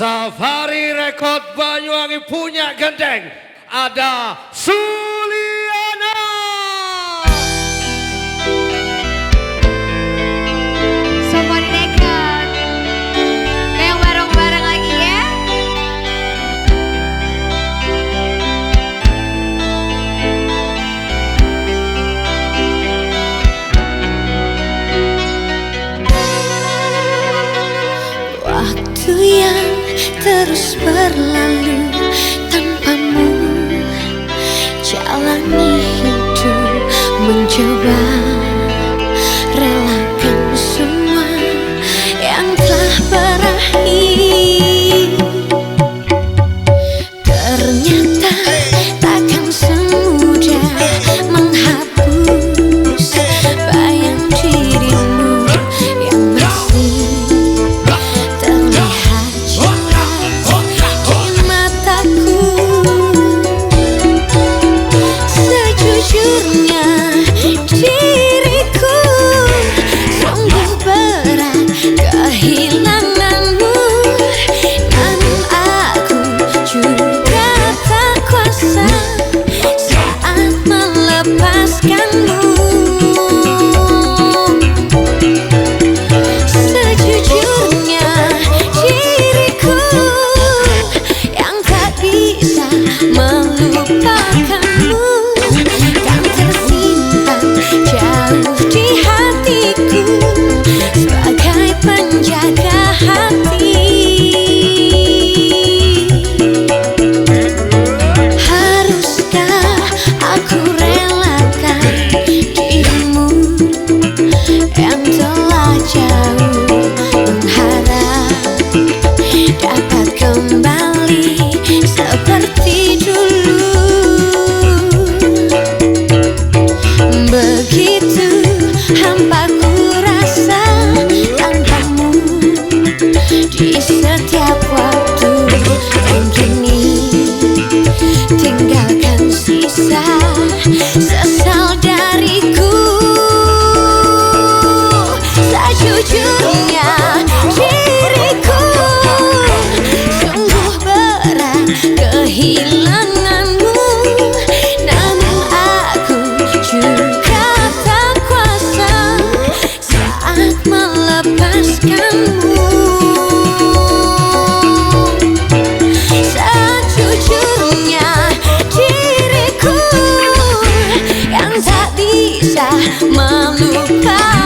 Safari Record Banyuwangi punya gendeng, ada su terus berlalu. setiap waktu. Dan kini tinggalkan sisa Sesal dariku. Sejujurnya diriku Sungguh berat kehilangan bisa melukai.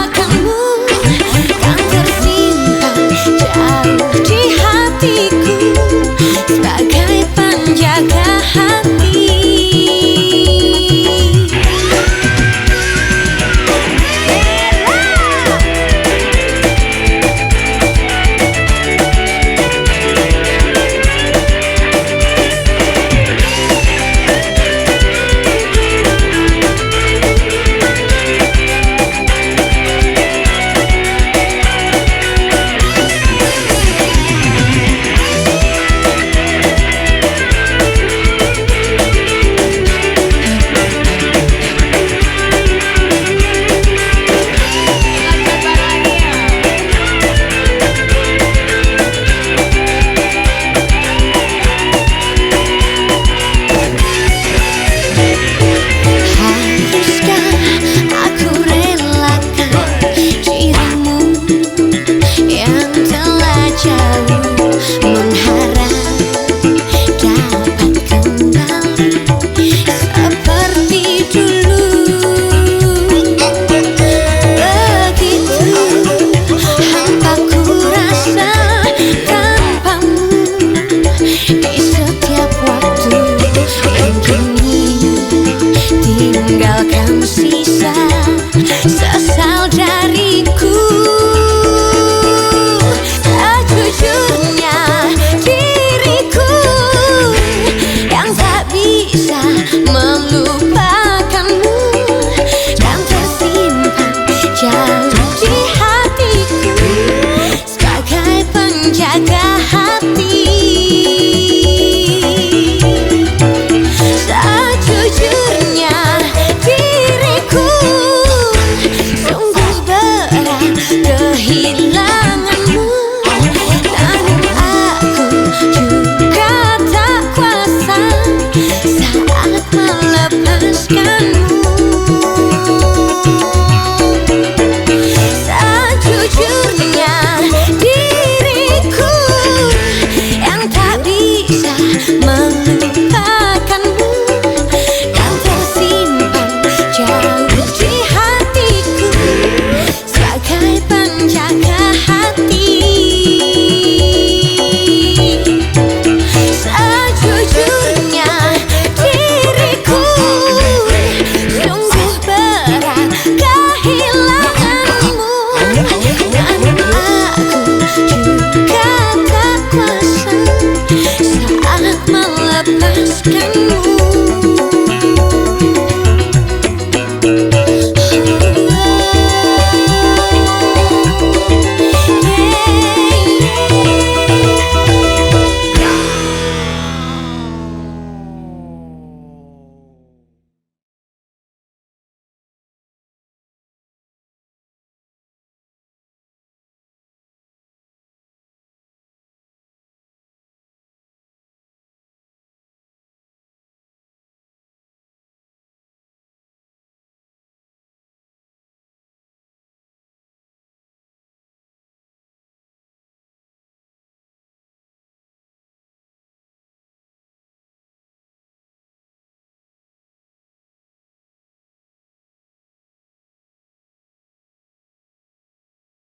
tinggalkan sisa sesal dariku. Tak jujurnya diriku yang tak bisa meluk